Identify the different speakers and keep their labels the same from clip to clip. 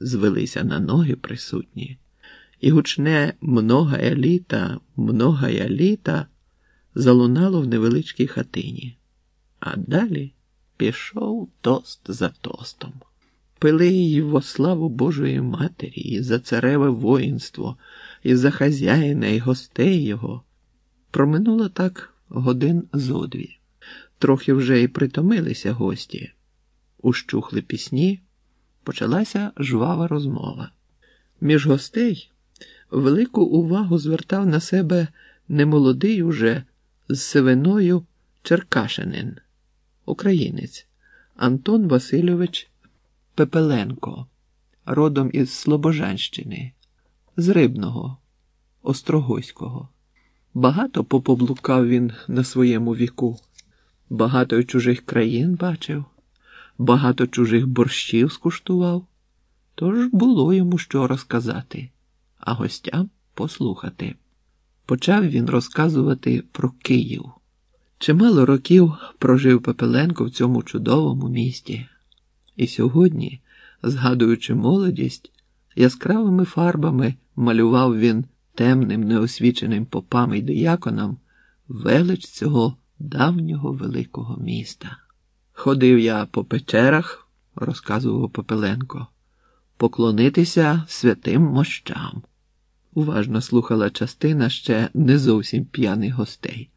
Speaker 1: звелися на ноги присутні, і гучне многая літа, многая літа залунало в невеличкій хатині. А далі пішов тост за тостом. Пили її во славу Божої Матері, і за цареве воїнство, і за хазяїна, і гостей його. Проминуло так годин зо дві. Трохи вже й притомилися гості. Ущухли пісні, почалася жвава розмова. Між гостей велику увагу звертав на себе немолодий уже з сивиною Черкашинин, українець Антон Васильович Пепеленко, родом із Слобожанщини, з Рибного, Острогоського. Багато попоблукав він на своєму віку, багато й чужих країн бачив, багато чужих борщів скуштував. Тож було йому що розказати, а гостям послухати. Почав він розказувати про Київ. Чимало років прожив Пепеленко в цьому чудовому місті, і сьогодні, згадуючи молодість, яскравими фарбами малював він темним, неосвіченим попам і дияконам велич цього давнього великого міста. Ходив я по печерах, розказував Попеленко, поклонитися святим мощам. Уважно слухала частина ще не зовсім п'яних гостей,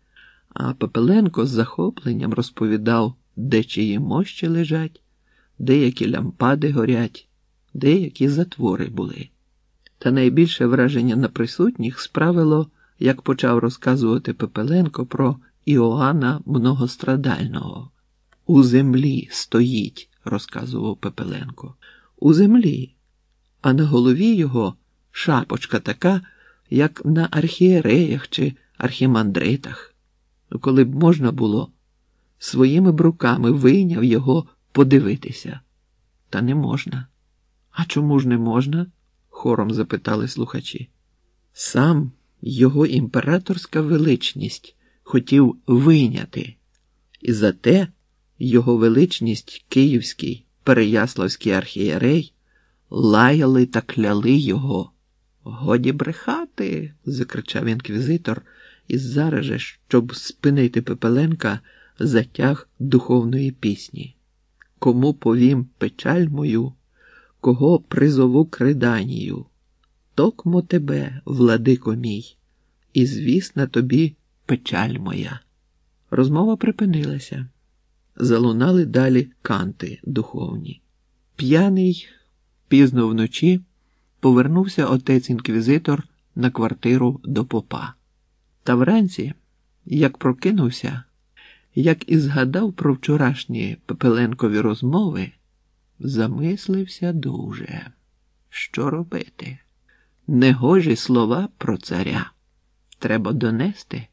Speaker 1: а Пепеленко з захопленням розповідав, де чиї мощі лежать, деякі лямпади горять, деякі затвори були. Та найбільше враження на присутніх справило, як почав розказувати Пепеленко про Іоанна Многострадального. У землі стоїть, розказував Пепеленко. У землі, а на голові його шапочка така, як на архієреях чи архімандритах. Коли б можна було, своїми б руками вийняв його подивитися. Та не можна. А чому ж не можна? хором запитали слухачі. Сам його імператорська величність хотів вийняти, і зате його величність Київський Переяславський архієрей лаяли та кляли його. Годі брехати, закричав інквізитор, і зараз же, щоб спинити Пепеленка, затяг духовної пісні. Кому повім печаль мою, кого призову криданію, токмо тебе, владико мій, і звісна тобі печаль моя. Розмова припинилася. Залунали далі канти духовні. П'яний пізно вночі повернувся отець інквізитор на квартиру до попа. Та вранці, як прокинувся, як і згадав про вчорашні пепеленкові розмови, замислився дуже. Що робити? Негожі слова про царя треба донести,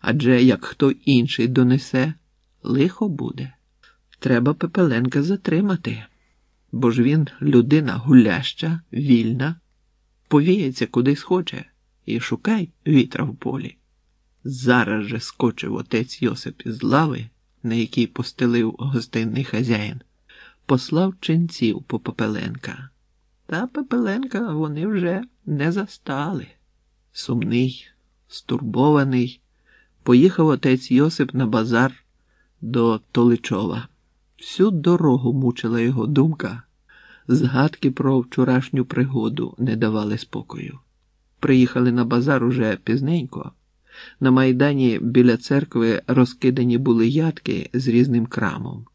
Speaker 1: адже як хто інший донесе, лихо буде. Треба Пепеленка затримати бо ж він людина гуляща, вільна, повіється куди схоче, і шукай вітра в полі. Зараз же скочив отець Йосип із лави, на якій постелив гостинний хазяїн, послав ченців по Пепеленка. Та Пепеленка вони вже не застали. Сумний, стурбований, поїхав отець Йосип на базар до Толичова. Всю дорогу мучила його думка, згадки про вчорашню пригоду не давали спокою. Приїхали на базар уже пізненько. На майдані біля церкви розкидані були ядки з різним крамом.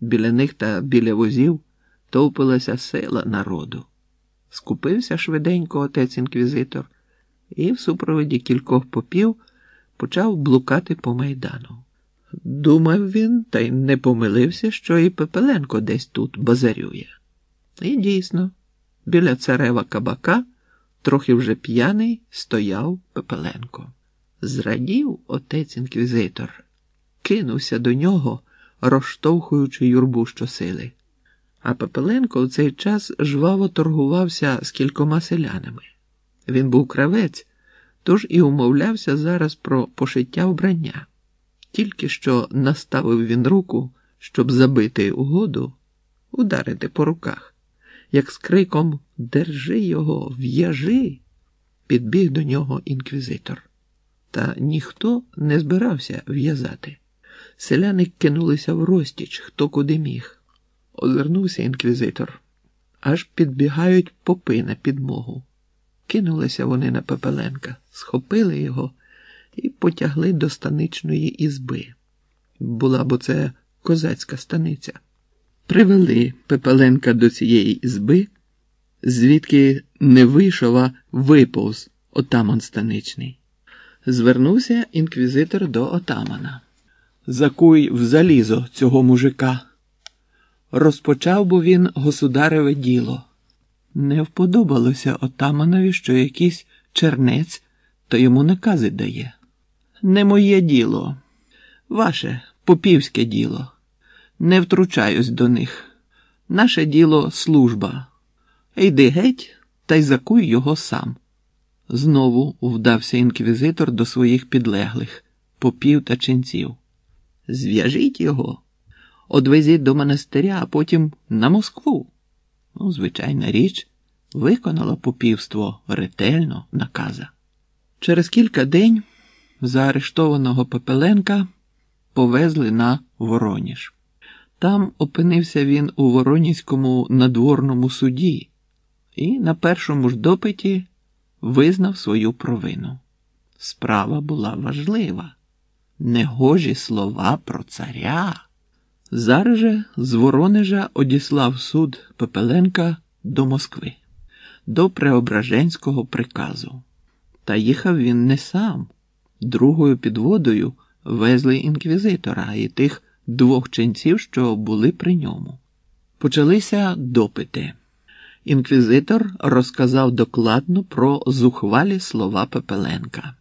Speaker 1: Біля них та біля возів товпилася сила народу. Скупився швиденько отець інквізитор і в супроводі кількох попів почав блукати по майдану. Думав він, та й не помилився, що і Пепеленко десь тут базарює. І дійсно, біля царева кабака, трохи вже п'яний, стояв Пепеленко. Зрадів отець інквізитор, кинувся до нього, розштовхуючи юрбу щосили. А Пепеленко в цей час жваво торгувався з кількома селянами. Він був кравець, тож і умовлявся зараз про пошиття вбрання. Тільки що наставив він руку, щоб забити угоду, ударити по руках, як з криком Держи його, в'яжи, підбіг до нього інквізитор. Та ніхто не збирався в'язати. Селяни кинулися в розтіч, хто куди міг. Озирнувся інквізитор. Аж підбігають попи на підмогу. Кинулися вони на Пепеленка, схопили його і потягли до станичної ізби. Була б це козацька станиця. Привели Пепеленка до цієї ізби, звідки не вийшов, а виповз отаман станичний. Звернувся інквізитор до отамана. Закуй в залізо цього мужика. Розпочав бо він государеве діло. Не вподобалося отаманові, що якийсь чернець то йому накази дає. Не моє діло, ваше попівське діло. Не втручаюсь до них. Наше діло служба. Йди геть та й закуй його сам. Знову вдався інквізитор до своїх підлеглих, попів та ченців. Зв'яжіть його, одвезіть до монастиря, а потім на Москву. Ну, звичайна річ, виконало попівство ретельно наказа. Через кілька день заарештованого Пепеленка повезли на Вороніж. Там опинився він у Воронізькому надворному суді і на першому ж допиті визнав свою провину. Справа була важлива, негожі слова про царя. Зараз же з Воронежа одіслав суд Пепеленка до Москви, до Преображенського приказу. Та їхав він не сам. Другою підводою везли інквізитора і тих двох ченців, що були при ньому. Почалися допити. Інквізитор розказав докладно про зухвалі слова Пепеленка.